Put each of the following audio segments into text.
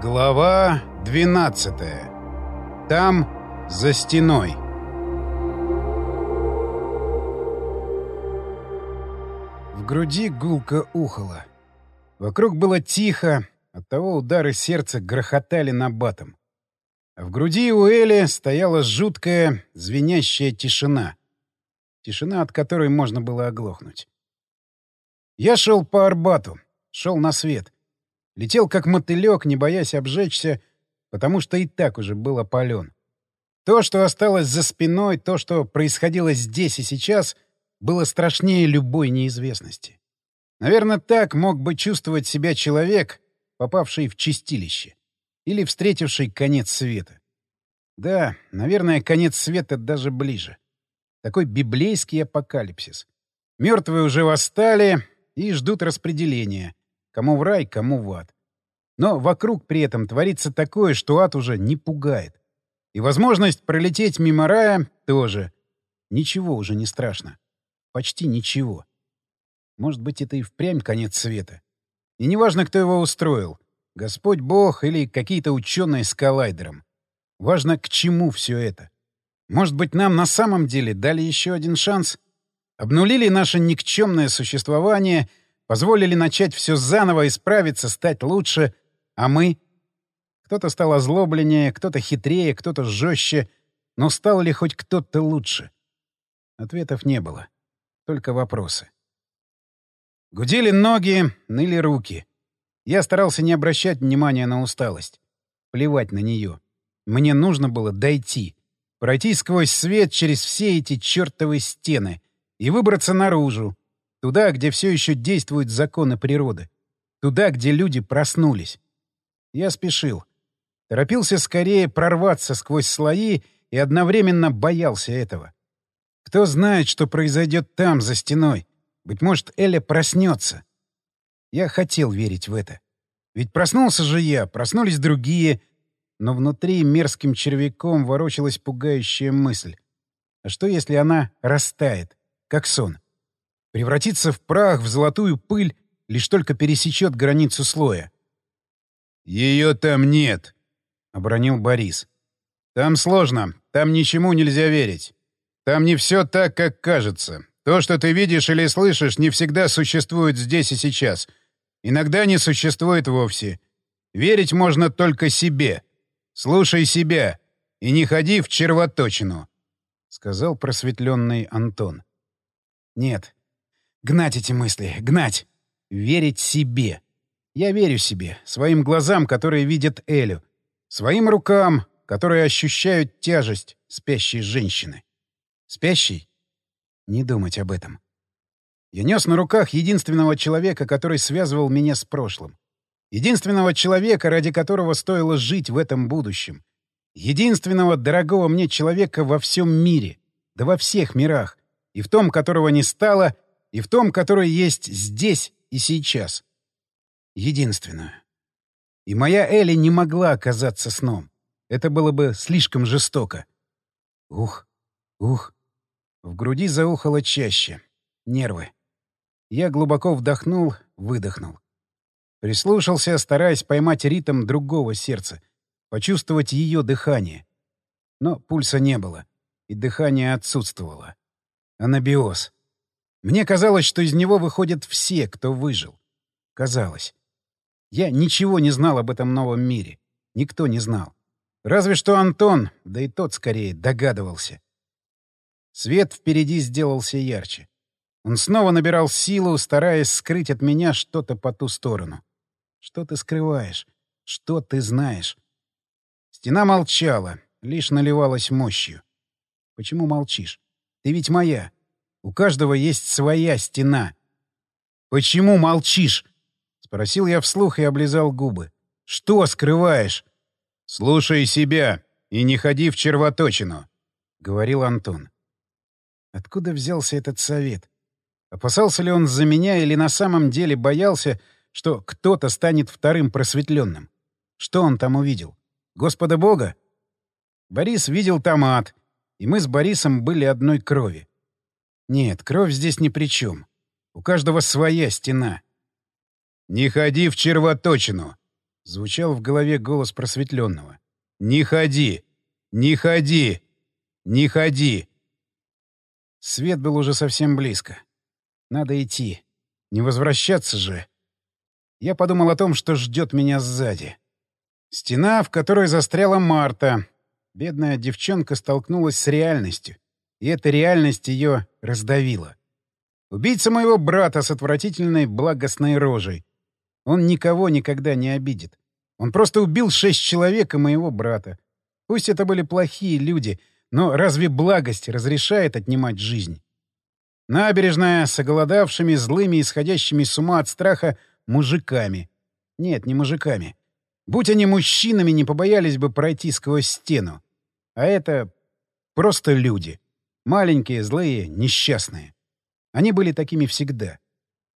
Глава 12. Там, за стеной. В груди гулко ухало. Вокруг было тихо, оттого удары сердца грохотали на батом. А в груди у Эли стояла жуткая, звенящая тишина. Тишина, от которой можно было оглохнуть. Я шел по Арбату, шел на свет — Летел как мотылек, не боясь обжечься, потому что и так уже был опален. То, что осталось за спиной, то, что происходило здесь и сейчас, было страшнее любой неизвестности. Наверное, так мог бы чувствовать себя человек, попавший в чистилище или встретивший конец света. Да, наверное, конец света даже ближе. Такой библейский апокалипсис. Мертвые уже восстали и ждут распределения. Кому в рай, кому в ад. Но вокруг при этом творится такое, что ад уже не пугает. И возможность пролететь мимо рая тоже. Ничего уже не страшно. Почти ничего. Может быть, это и впрямь конец света. И неважно, кто его устроил. Господь Бог или какие-то ученые с коллайдером. Важно, к чему все это. Может быть, нам на самом деле дали еще один шанс? Обнулили наше никчемное существование — Позволили начать все заново, исправиться, стать лучше. А мы? Кто-то стал озлобленнее, кто-то хитрее, кто-то жестче. Но стал ли хоть кто-то лучше? Ответов не было. Только вопросы. Гудели ноги, ныли руки. Я старался не обращать внимания на усталость. Плевать на нее. Мне нужно было дойти. Пройти сквозь свет через все эти чертовы стены и выбраться наружу, Туда, где все еще действуют законы природы. Туда, где люди проснулись. Я спешил. Торопился скорее прорваться сквозь слои и одновременно боялся этого. Кто знает, что произойдет там, за стеной. Быть может, Эля проснется. Я хотел верить в это. Ведь проснулся же я, проснулись другие, но внутри мерзким червяком ворочалась пугающая мысль. А что, если она растает, как сон? Превратится в прах, в золотую пыль, лишь только пересечет границу слоя. «Ее там нет», — обронил Борис. «Там сложно, там ничему нельзя верить. Там не все так, как кажется. То, что ты видишь или слышишь, не всегда существует здесь и сейчас. Иногда не существует вовсе. Верить можно только себе. Слушай себя и не ходи в червоточину», — сказал просветленный Антон. «Нет, Гнать эти мысли, гнать. Верить себе. Я верю себе, своим глазам, которые видят Элю, своим рукам, которые ощущают тяжесть спящей женщины. Спящей? Не думать об этом. Я нес на руках единственного человека, который связывал меня с прошлым. Единственного человека, ради которого стоило жить в этом будущем. Единственного дорогого мне человека во всем мире, да во всех мирах, и в том, которого не стало — и в том, который есть здесь и сейчас. Единственную. И моя Элли не могла оказаться сном. Это было бы слишком жестоко. Ух, ух. В груди заухало чаще. Нервы. Я глубоко вдохнул, выдохнул. Прислушался, стараясь поймать ритм другого сердца, почувствовать ее дыхание. Но пульса не было, и дыхание отсутствовало. Анабиоз. Мне казалось, что из него выходят все, кто выжил. Казалось. Я ничего не знал об этом новом мире. Никто не знал. Разве что Антон, да и тот скорее, догадывался. Свет впереди сделался ярче. Он снова набирал силу, стараясь скрыть от меня что-то по ту сторону. Что ты скрываешь? Что ты знаешь? Стена молчала, лишь наливалась мощью. Почему молчишь? Ты ведь моя. У каждого есть своя стена. «Почему молчишь?» — спросил я вслух и облизал губы. «Что скрываешь?» «Слушай себя и не ходи в червоточину», — говорил Антон. Откуда взялся этот совет? Опасался ли он за меня или на самом деле боялся, что кто-то станет вторым просветленным? Что он там увидел? Господа Бога? Борис видел там ад, и мы с Борисом были одной крови. Нет, кровь здесь ни при чем. У каждого своя стена. «Не ходи в червоточину!» — Звучал в голове голос просветленного. «Не ходи! Не ходи! Не ходи!» Свет был уже совсем близко. Надо идти. Не возвращаться же. Я подумал о том, что ждет меня сзади. Стена, в которой застряла Марта. Бедная девчонка столкнулась с реальностью, и эта реальность ее раздавила. Убийца моего брата с отвратительной благостной рожей. Он никого никогда не обидит. Он просто убил шесть человек и моего брата. Пусть это были плохие люди, но разве благость разрешает отнимать жизнь? Набережная с оголодавшими, злыми, исходящими с ума от страха мужиками. Нет, не мужиками. Будь они мужчинами, не побоялись бы пройти сквозь стену. А это просто люди. Маленькие, злые, несчастные. Они были такими всегда.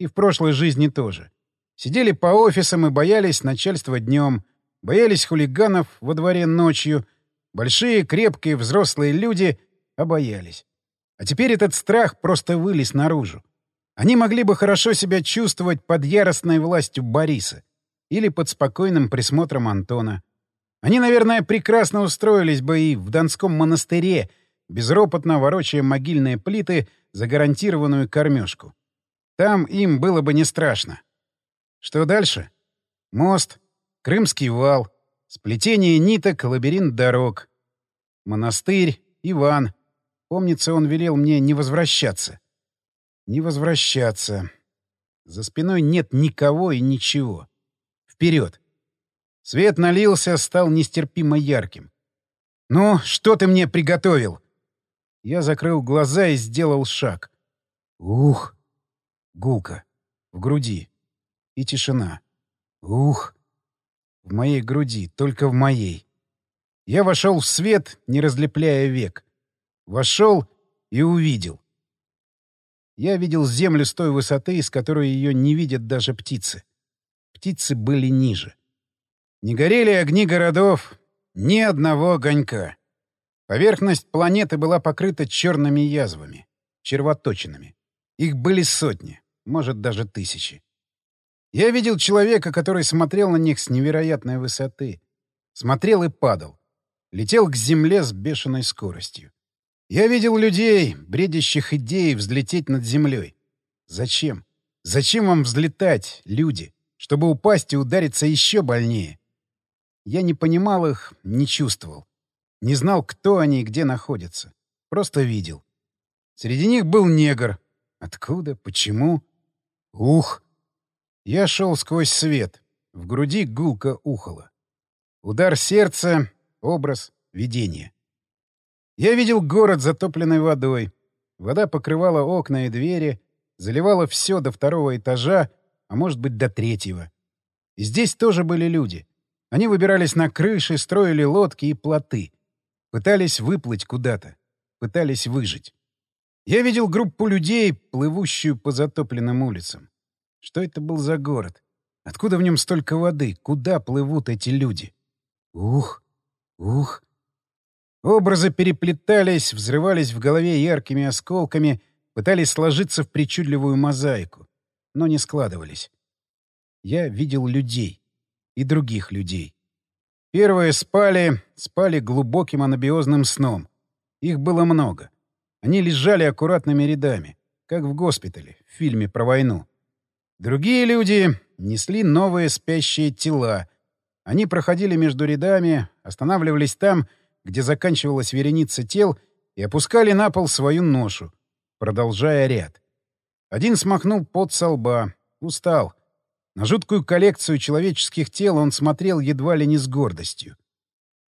И в прошлой жизни тоже. Сидели по офисам и боялись начальства днем, боялись хулиганов во дворе ночью. Большие, крепкие, взрослые люди обоялись. А теперь этот страх просто вылез наружу. Они могли бы хорошо себя чувствовать под яростной властью Бориса или под спокойным присмотром Антона. Они, наверное, прекрасно устроились бы и в Донском монастыре, безропотно ворочая могильные плиты — за гарантированную кормежку. Там им было бы не страшно. Что дальше? Мост, Крымский вал, сплетение ниток, лабиринт дорог. Монастырь, Иван. Помнится, он велел мне не возвращаться. Не возвращаться. За спиной нет никого и ничего. Вперед! Свет налился, стал нестерпимо ярким. «Ну, что ты мне приготовил?» Я закрыл глаза и сделал шаг. Ух! Гулка. В груди. И тишина. Ух! В моей груди, только в моей. Я вошел в свет, не разлепляя век. Вошел и увидел. Я видел землю с той высоты, с которой ее не видят даже птицы. Птицы были ниже. Не горели огни городов, ни одного огонька. Поверхность планеты была покрыта черными язвами, червоточинами. Их были сотни, может, даже тысячи. Я видел человека, который смотрел на них с невероятной высоты. Смотрел и падал. Летел к земле с бешеной скоростью. Я видел людей, бредящих идеей взлететь над землей. Зачем? Зачем вам взлетать, люди? Чтобы упасть и удариться еще больнее? Я не понимал их, не чувствовал. Не знал, кто они и где находятся. Просто видел. Среди них был негр. Откуда? Почему? Ух! Я шел сквозь свет. В груди гулко ухало. Удар сердца, образ, видение. Я видел город, затопленный водой. Вода покрывала окна и двери, заливала все до второго этажа, а может быть, до третьего. И здесь тоже были люди. Они выбирались на крыши, строили лодки и плоты. Пытались выплыть куда-то. Пытались выжить. Я видел группу людей, плывущую по затопленным улицам. Что это был за город? Откуда в нем столько воды? Куда плывут эти люди? Ух! Ух! Образы переплетались, взрывались в голове яркими осколками, пытались сложиться в причудливую мозаику, но не складывались. Я видел людей. И других людей. Первые спали, спали глубоким анабиозным сном. Их было много. Они лежали аккуратными рядами, как в госпитале, в фильме про войну. Другие люди несли новые спящие тела. Они проходили между рядами, останавливались там, где заканчивалась вереница тел, и опускали на пол свою ношу, продолжая ряд. Один смахнул пот со лба, устал, на жуткую коллекцию человеческих тел он смотрел едва ли не с гордостью.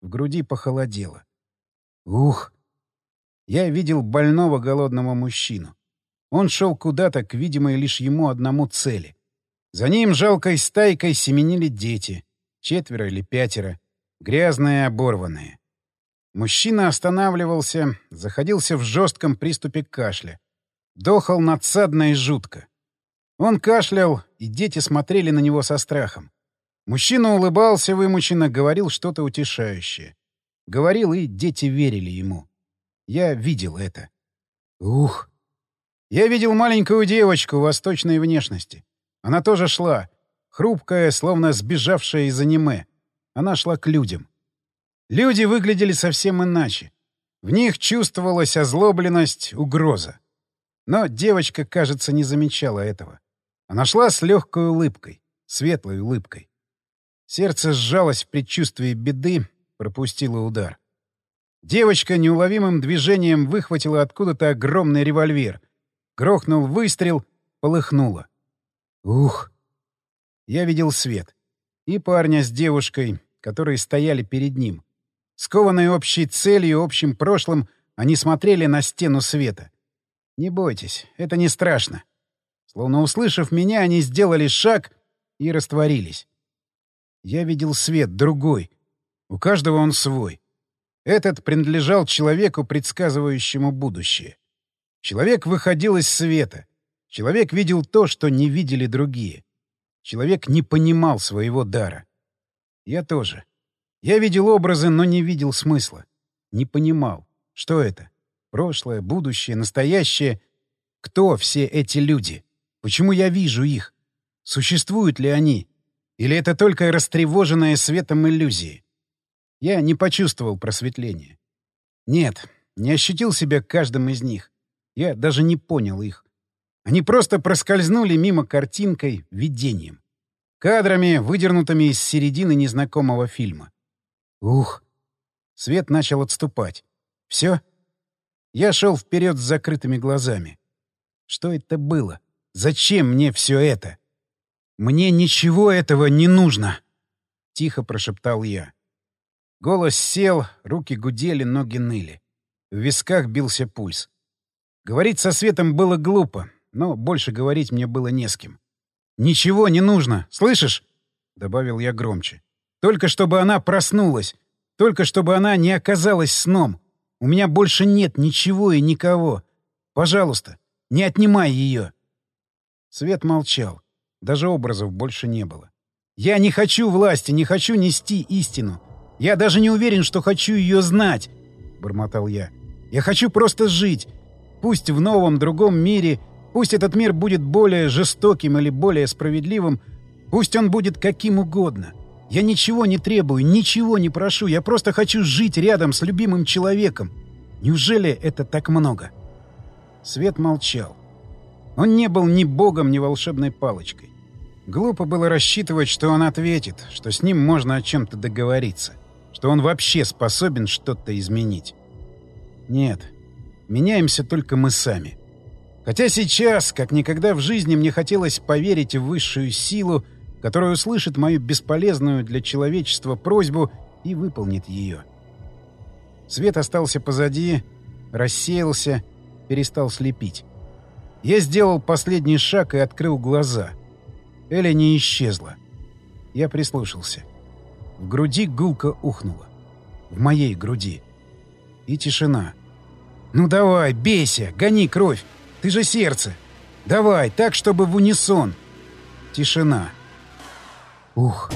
В груди похолодело. Ух! Я видел больного голодного мужчину. Он шел куда-то к видимой лишь ему одному цели. За ним жалкой стайкой семенили дети. Четверо или пятеро. Грязные и оборванные. Мужчина останавливался, заходился в жестком приступе кашля. Дохал надсадно и жутко. Он кашлял, и дети смотрели на него со страхом. Мужчина улыбался вымученно, говорил что-то утешающее. Говорил, и дети верили ему. Я видел это. Ух! Я видел маленькую девочку восточной внешности. Она тоже шла. хрупкая, словно сбежавшая из аниме. Она шла к людям. Люди выглядели совсем иначе. В них чувствовалась озлобленность, угроза. Но девочка, кажется, не замечала этого. Она шла с легкой улыбкой, светлой улыбкой. Сердце сжалось в предчувствии беды, пропустило удар. Девочка неуловимым движением выхватила откуда-то огромный револьвер. Грохнул выстрел, полыхнуло. Ух! Я видел свет. И парня с девушкой, которые стояли перед ним. Скованные общей целью, общим прошлым, они смотрели на стену света. Не бойтесь, это не страшно. Словно услышав меня, они сделали шаг и растворились. Я видел свет, другой. У каждого он свой. Этот принадлежал человеку, предсказывающему будущее. Человек выходил из света. Человек видел то, что не видели другие. Человек не понимал своего дара. Я тоже. Я видел образы, но не видел смысла. Не понимал. Что это? Прошлое, будущее, настоящее. Кто все эти люди? Почему я вижу их? Существуют ли они? Или это только растревоженная светом иллюзии? Я не почувствовал просветления. Нет, не ощутил себя каждым из них. Я даже не понял их. Они просто проскользнули мимо картинкой, видением. Кадрами, выдернутыми из середины незнакомого фильма. Ух! Свет начал отступать. Все? Я шел вперед с закрытыми глазами. Что это было? Зачем мне все это? Мне ничего этого не нужно! Тихо прошептал я. Голос сел, руки гудели, ноги ныли. В висках бился пульс. Говорить со Светом было глупо, но больше говорить мне было не с кем. «Ничего не нужно, слышишь?» — добавил я громче. «Только чтобы она проснулась. Только чтобы она не оказалась сном. У меня больше нет ничего и никого. Пожалуйста, не отнимай ее». Свет молчал. Даже образов больше не было. «Я не хочу власти, не хочу нести истину. Я даже не уверен, что хочу ее знать, — бормотал я. Я хочу просто жить. Пусть в новом, другом мире, пусть этот мир будет более жестоким или более справедливым, пусть он будет каким угодно. Я ничего не требую, ничего не прошу, я просто хочу жить рядом с любимым человеком. Неужели это так много? Свет молчал. Он не был ни богом, ни волшебной палочкой. Глупо было рассчитывать, что он ответит, что с ним можно о чем-то договориться что он вообще способен что-то изменить. Нет, меняемся только мы сами. Хотя сейчас, как никогда в жизни, мне хотелось поверить в высшую силу, которая услышит мою бесполезную для человечества просьбу и выполнит ее. Свет остался позади, рассеялся, перестал слепить. Я сделал последний шаг и открыл глаза. Эля не исчезла. Я прислушался. В груди гулко ухнуло. В моей груди. И тишина. «Ну давай, бейся, гони кровь! Ты же сердце! Давай, так, чтобы в унисон!» Тишина. «Ух!»